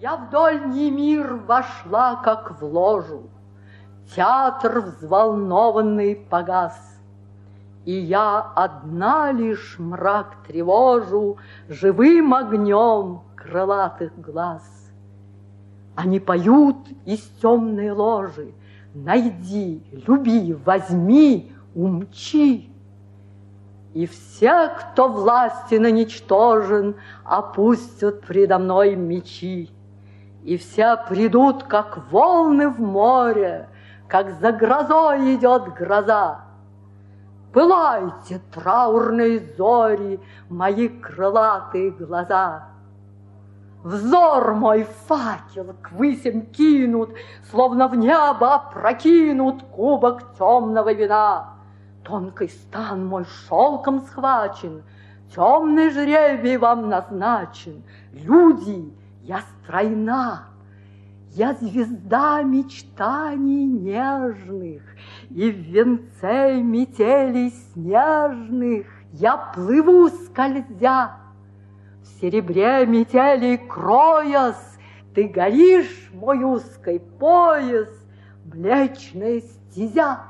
Я в дольний мир вошла, как в ложу. Театр взволнованный погас. И я одна лишь мрак тревожу Живым огнем крылатых глаз. Они поют из темной ложи, Найди, люби, возьми, умчи. И все, кто власти наничтожен, Опустят предо мной мечи. И все придут, как волны в море, Как за грозой идет гроза. Пылайте, траурные зори, Мои крылатые глаза. Взор мой факел к высям кинут, Словно в небо опрокинут Кубок темного вина. Тонкий стан мой шелком схвачен, Темный жребий вам назначен. Люди, я стройна, я звезда мечтаний нежных, И в венце метелей снежных Я плыву, скользя. В серебре метелей кроясь, Ты горишь, мой узкий пояс, Млечная стезя.